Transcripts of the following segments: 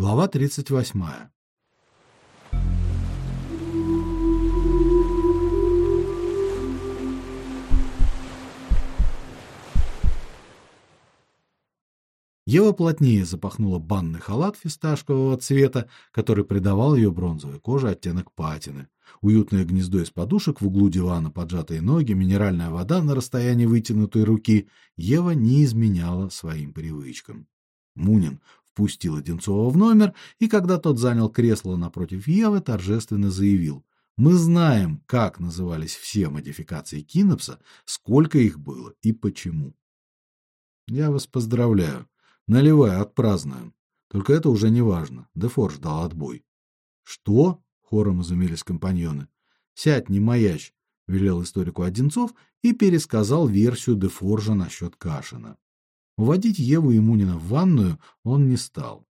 Глава 38. Ева плотнее запахнула банный халат фисташкового цвета, который придавал ее бронзовой коже оттенок патины. Уютное гнездо из подушек в углу дивана, поджатые ноги, минеральная вода на расстоянии вытянутой руки. Ева не изменяла своим привычкам. Мунин впустил Одинцова в номер, и когда тот занял кресло напротив Евы, торжественно заявил: "Мы знаем, как назывались все модификации Кинопса, сколько их было и почему. Я вас поздравляю. Наливай, отпразднуем. Только это уже не важно. Дефорж дал отбой". "Что?" хором изумились компаньоны. "Сядь, не маячь", велел историку Одинцов и пересказал версию Дефоржа насчет Кашина. Уводить Еву и Мунина в ванную он не стал.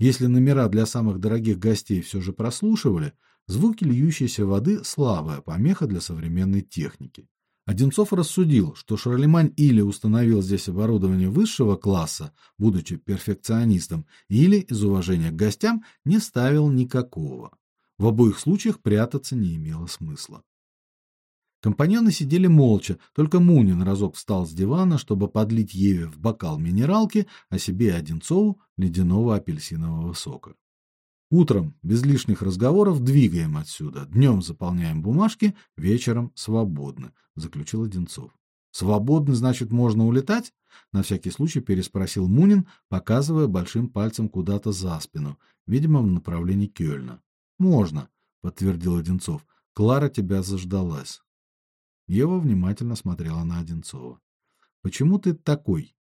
Если номера для самых дорогих гостей все же прослушивали, звуки льющейся воды слабая помеха для современной техники. Одинцов рассудил, что Шарлемань или установил здесь оборудование высшего класса, будучи перфекционистом, или из уважения к гостям не ставил никакого. В обоих случаях прятаться не имело смысла. Компаньоны сидели молча, только Мунин разок встал с дивана, чтобы подлить Еве в бокал минералки, а себе и Одинцову ледяного апельсинового сока. Утром без лишних разговоров двигаем отсюда. Днем заполняем бумажки, вечером свободны, заключил Одинцов. Свободны, значит, можно улетать? на всякий случай переспросил Мунин, показывая большим пальцем куда-то за спину, видимо, в направлении Кёльна. Можно, подтвердил Одинцов. Клара тебя заждалась. Ева внимательно смотрела на Одинцова. Почему ты такой?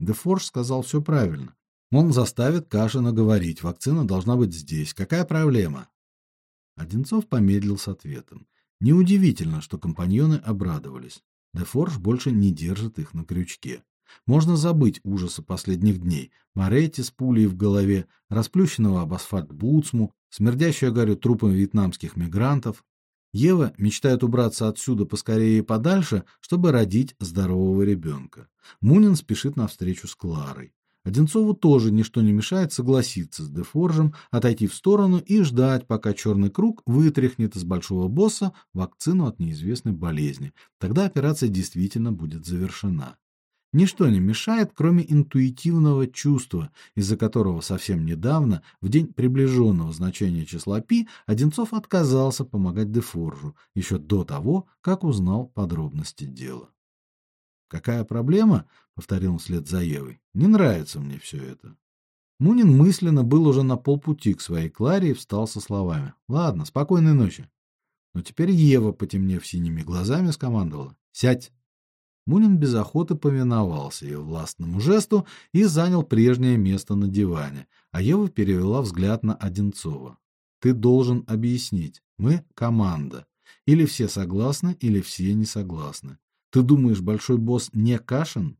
Дефорж сказал все правильно. Он заставит Кашина говорить. Вакцина должна быть здесь. Какая проблема? Одинцов помедлил с ответом. Неудивительно, что компаньоны обрадовались. Дефорж больше не держит их на крючке. Можно забыть ужасы последних дней: Моретти с пулей в голове, расплющенного об асфальт Буцму, смердящую гарью трупами вьетнамских мигрантов. Ева мечтает убраться отсюда поскорее и подальше, чтобы родить здорового ребенка. Мунин спешит на встречу с Кларой. Одинцову тоже ничто не мешает согласиться с Дефоржем, отойти в сторону и ждать, пока черный круг вытряхнет из большого босса вакцину от неизвестной болезни. Тогда операция действительно будет завершена. Ничто не мешает, кроме интуитивного чувства, из-за которого совсем недавно, в день приближенного значения числа π, Одинцов отказался помогать Дефоржу, еще до того, как узнал подробности дела. Какая проблема? повторил он вслед за Евой. Не нравится мне все это. Мунин мысленно был уже на полпути к своей Кларе и встал со словами: "Ладно, спокойной ночи". Но теперь Ева, потемнев синими глазами, скомандовала: "Сядь". Мунин без охоты повиновался ее властному жесту и занял прежнее место на диване, а Ева перевела взгляд на Одинцова. Ты должен объяснить. Мы команда. Или все согласны, или все не согласны. Ты думаешь, большой босс не Кашин?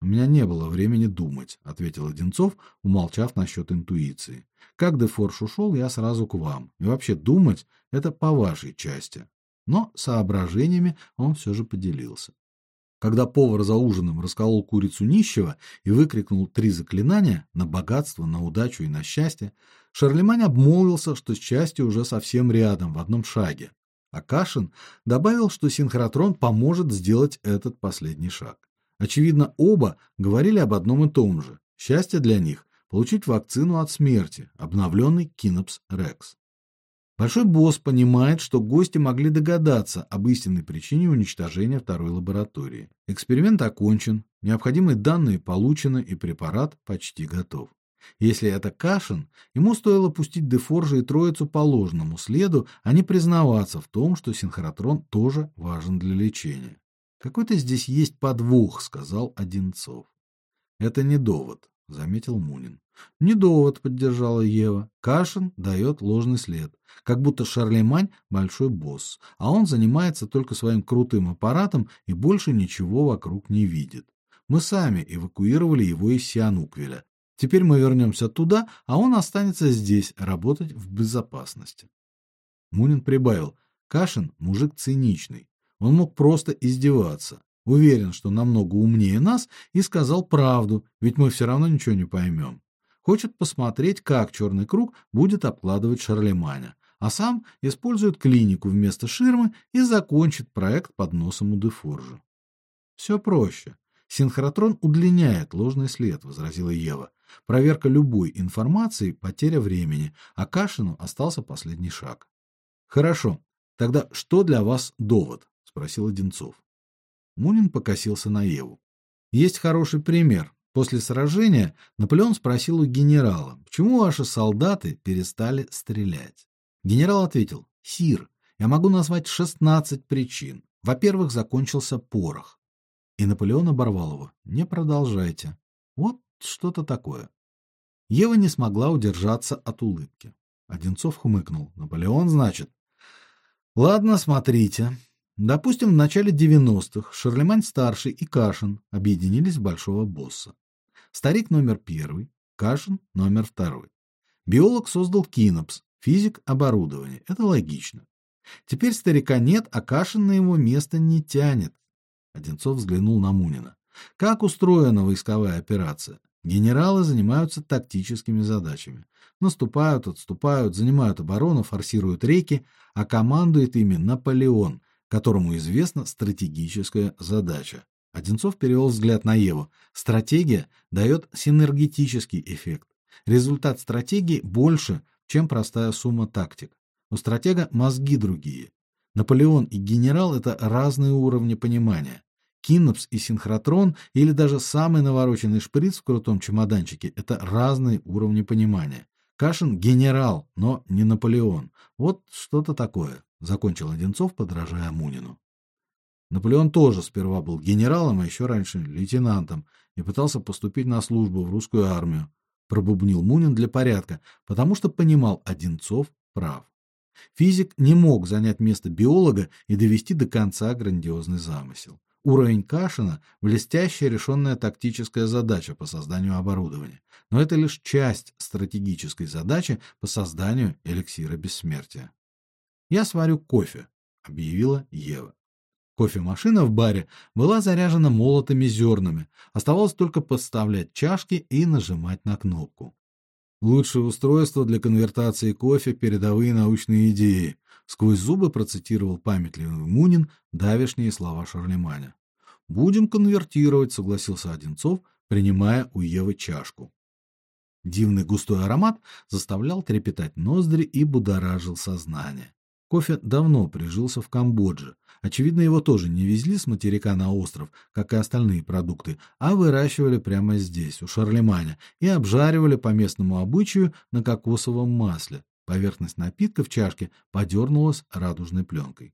У меня не было времени думать, ответил Одинцов, умолчав насчет интуиции. Как Дефорш ушел, я сразу к вам. И вообще думать это по вашей части. Но соображениями он все же поделился. Когда повар за ужином расколол курицу нищего и выкрикнул три заклинания на богатство, на удачу и на счастье, Шарлемань обмолвился, что счастье уже совсем рядом, в одном шаге. А Кашин добавил, что синхротрон поможет сделать этот последний шаг. Очевидно, оба говорили об одном и том же: счастье для них получить вакцину от смерти, обновленный Кинопс Рекс. Большой босс понимает, что гости могли догадаться об истинной причине уничтожения второй лаборатории. Эксперимент окончен, необходимые данные получены и препарат почти готов. Если это Кашин, ему стоило пустить Дефоржа и Троицу по ложному следу, а не признаваться в том, что синхротрон тоже важен для лечения. Какой-то здесь есть подвох, сказал Одинцов. Это не довод, заметил Мунин. Не довод, поддержала Ева. Кашин дает ложный след, как будто Шарлемань большой босс, а он занимается только своим крутым аппаратом и больше ничего вокруг не видит. Мы сами эвакуировали его из Сиануквеля. Теперь мы вернемся туда, а он останется здесь работать в безопасности. Мунин прибавил: Кашин мужик циничный. Он мог просто издеваться. Уверен, что намного умнее нас и сказал правду, ведь мы все равно ничего не поймем. Хочет посмотреть, как черный круг будет обкладывать Шарлеманя, а сам использует клинику вместо ширмы и закончит проект под носом у Дефоржа. Все проще. Синхротрон удлиняет ложный след, возразила Ева. Проверка любой информации потеря времени, а Кашину остался последний шаг. Хорошо. Тогда что для вас довод? спросил Одинцов. Мунин покосился на Еву. Есть хороший пример. После сражения Наполеон спросил у генерала: "Почему ваши солдаты перестали стрелять?" Генерал ответил: "Сир, я могу назвать 16 причин. Во-первых, закончился порох. И Наполеон оборвал его. Не продолжайте. Вот что-то такое. Ева не смогла удержаться от улыбки. Одинцов хмыкнул. Наполеон, значит. Ладно, смотрите. Допустим, в начале 90-х Шарлемань старший и Кашин объединились в большого босса. Старик номер первый, Кашин номер второй. Биолог создал Кинопс, физик оборудование. Это логично. Теперь старика нет, а Кашин на его место не тянет. Одинцов взглянул на Мунина. Как устроена войсковая операция? Генералы занимаются тактическими задачами. Наступают, отступают, занимают оборону, форсируют реки, а командует ими Наполеон, которому известна стратегическая задача. Одинцов перевел взгляд на Еву. Стратегия дает синергетический эффект. Результат стратегии больше, чем простая сумма тактик. У стратега мозги другие. Наполеон и генерал это разные уровни понимания. Кинопс и синхротрон или даже самый навороченный шприц в крутом чемоданчике это разные уровни понимания. Кашин генерал, но не Наполеон. Вот что-то такое, закончил Одинцов, подражая Мунину. Наполеон тоже сперва был генералом, а еще раньше лейтенантом и пытался поступить на службу в русскую армию. Пробубнил Мунин для порядка, потому что понимал, Одинцов прав. Физик не мог занять место биолога и довести до конца грандиозный замысел. Уровень Кашина блестящая решенная тактическая задача по созданию оборудования, но это лишь часть стратегической задачи по созданию эликсира бессмертия. Я сварю кофе, объявила Ева. Кофемашина в баре была заряжена молотыми зернами. Оставалось только подставлять чашки и нажимать на кнопку. Лучшее устройство для конвертации кофе передовые научные идеи, сквозь зубы процитировал памятливый Мунин давешние слова Шарлеманя. Будем конвертировать, согласился Одинцов, принимая у Евы чашку. Дивный густой аромат заставлял трепетать ноздри и будоражил сознание. Кофе давно прижился в Камбодже. Очевидно, его тоже не везли с материка на остров, как и остальные продукты, а выращивали прямо здесь, у Шарлеманя, и обжаривали по местному обычаю на кокосовом масле. Поверхность напитка в чашке подернулась радужной пленкой.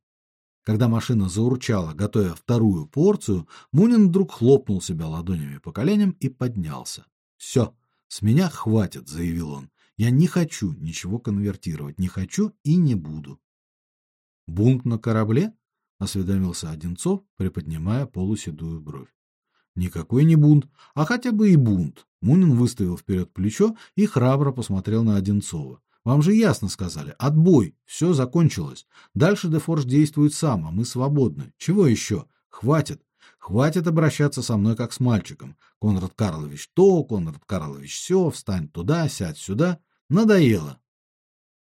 Когда машина заурчала, готовя вторую порцию, Мунин вдруг хлопнул себя ладонями по коленям и поднялся. «Все, с меня хватит, заявил он. Я не хочу ничего конвертировать, не хочу и не буду. Бунт на корабле? осведомился Одинцов, приподнимая полуседую бровь. Никакой не бунт, а хотя бы и бунт. Мунин выставил вперед плечо и храбро посмотрел на Одинцова. Вам же ясно сказали: отбой, все закончилось. Дальше Дефорж действует сам, а мы свободны. Чего еще? Хватит. Хватит обращаться со мной как с мальчиком. Конрад Карлович то, Конрад Карлович все, встань туда, сядь сюда. Надоело.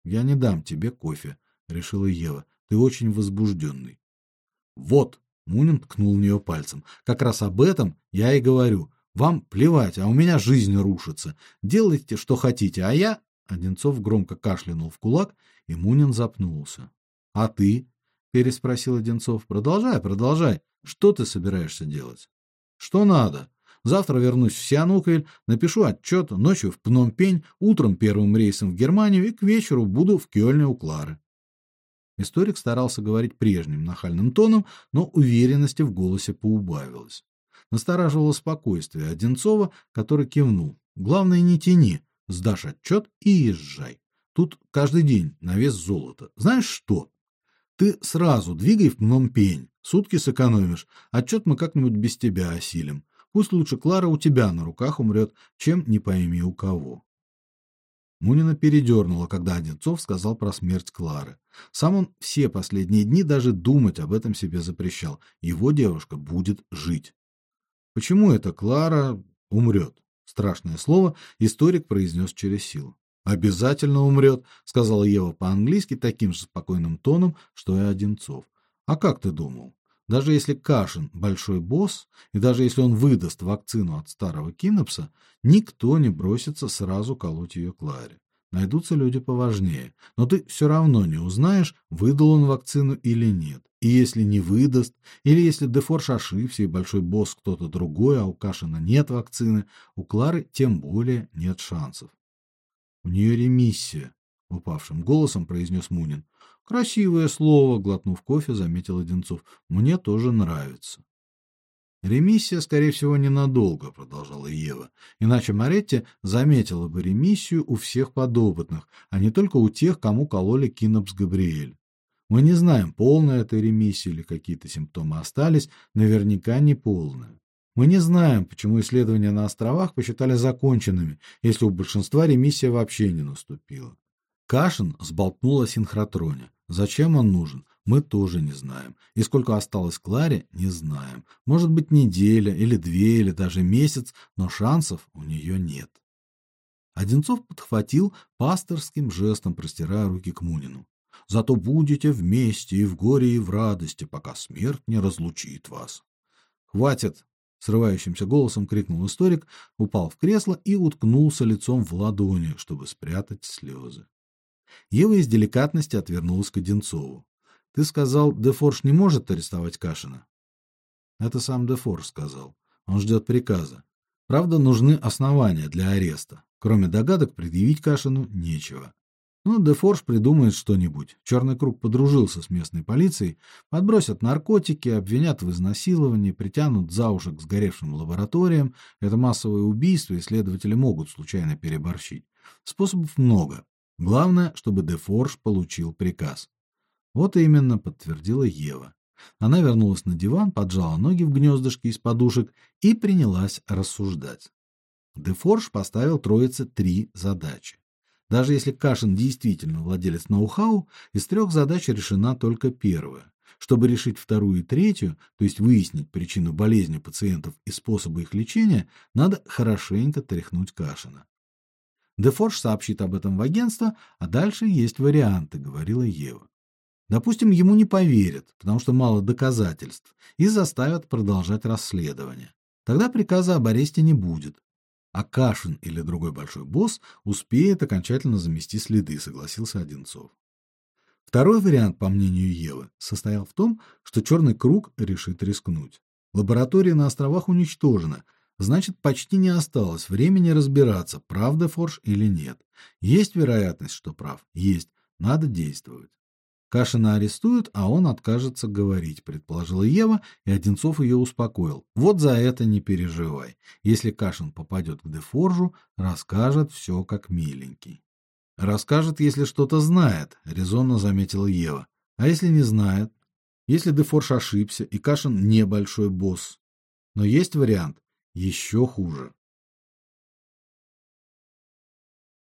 Я не дам тебе кофе, решила Ева. Ты очень возбужденный. Вот, Мунин ткнул в нее пальцем. Как раз об этом я и говорю. Вам плевать, а у меня жизнь рушится. Делайте, что хотите, а я Одинцов громко кашлянул в кулак, и Мунин запнулся. А ты? переспросил Одинцов. Продолжай, продолжай. Что ты собираешься делать? Что надо? Завтра вернусь в Сиануквиль, напишу отчет, ночью в Пномпень, утром первым рейсом в Германию и к вечеру буду в Кёльне у Клары. Историк старался говорить прежним нахальным тоном, но уверенности в голосе поубавилось. Настораживало спокойствие Одинцова, который кивнул. Главное не тяни, сдашь отчет и езжай. Тут каждый день на вес золота. Знаешь что? Ты сразу двигай в Пномпень, сутки сэкономишь. Отчет мы как-нибудь без тебя осилим. Пусть лучше Клара у тебя на руках умрет, чем не пойми у кого. Мунина передернула, когда Одинцов сказал про смерть Клары. Сам он все последние дни даже думать об этом себе запрещал. Его девушка будет жить. Почему это Клара умрет? Страшное слово историк произнес через силу. Обязательно умрет», — сказала Ева по-английски таким же спокойным тоном, что и Одинцов. А как ты думал? Даже если Кашин большой босс, и даже если он выдаст вакцину от старого Кинопса, никто не бросится сразу колоть ее Кларе. Найдутся люди поважнее, но ты все равно не узнаешь, выдал он вакцину или нет. И если не выдаст, или если Дефорш ошибся и большой босс кто-то другой, а у Кашина нет вакцины, у Клары тем более нет шансов. У нее ремиссия, упавшим голосом произнес Мунин. Красивое слово, глотнув кофе, заметил Одинцов. Мне тоже нравится. Ремиссия, скорее всего, ненадолго, продолжала Ева. Иначе Маретти заметила бы ремиссию у всех подопытных, а не только у тех, кому кололи кинопс Габриэль. Мы не знаем, полная это ремиссия или какие-то симптомы остались, наверняка не полная. Мы не знаем, почему исследования на островах посчитали законченными, если у большинства ремиссия вообще не наступила. Кашин сболтнул о синхротроне. Зачем он нужен, мы тоже не знаем. И сколько осталось Кларе, не знаем. Может быть, неделя или две или даже месяц, но шансов у нее нет. Одинцов подхватил пасторским жестом, простирая руки к Мунину. Зато будете вместе и в горе, и в радости, пока смерть не разлучит вас. Хватит, срывающимся голосом крикнул историк, упал в кресло и уткнулся лицом в ладони, чтобы спрятать слезы. Ева из деликатности отвернулась к Одинцову. Ты сказал, Дефорж не может арестовать Кашина. Это сам Дефорж сказал. Он ждет приказа. Правда, нужны основания для ареста. Кроме догадок предъявить Кашину нечего. Ну, Дефорж придумает что-нибудь. Черный круг подружился с местной полицией, подбросят наркотики, обвинят в изнасиловании, притянут за уши к сгоревшим лабораториям. Это массовое убийство, и следователи могут случайно переборщить. Способов много. Главное, чтобы Дефорж получил приказ. Вот именно, подтвердила Ева. Она вернулась на диван, поджала ноги в гнездышке из подушек и принялась рассуждать. Дефорж поставил троице три задачи. Даже если Кашин действительно владелец ноу-хау, из трех задач решена только первая. Чтобы решить вторую и третью, то есть выяснить причину болезни пациентов и способы их лечения, надо хорошенько тряхнуть Кашина. Дефорж сообщит об этом в агентство, а дальше есть варианты, говорила Ева. Допустим, ему не поверят, потому что мало доказательств, и заставят продолжать расследование. Тогда приказа об аресте не будет. А Кашин или другой большой босс успеет окончательно замести следы, согласился Одинцов. Второй вариант, по мнению Евы, состоял в том, что черный круг решит рискнуть. Лаборатория на островах уничтожена, значит, почти не осталось времени разбираться, правда Форш или нет. Есть вероятность, что прав. Есть. Надо действовать. Кашина арестуют, а он откажется говорить, предположила Ева, и Одинцов ее успокоил. Вот за это не переживай. Если Кашин попадет к Дефоржу, расскажет все как миленький. Расскажет, если что-то знает, резонно заметила Ева. А если не знает? Если Дефорж ошибся и Кашин не большой босс. Но есть вариант еще хуже.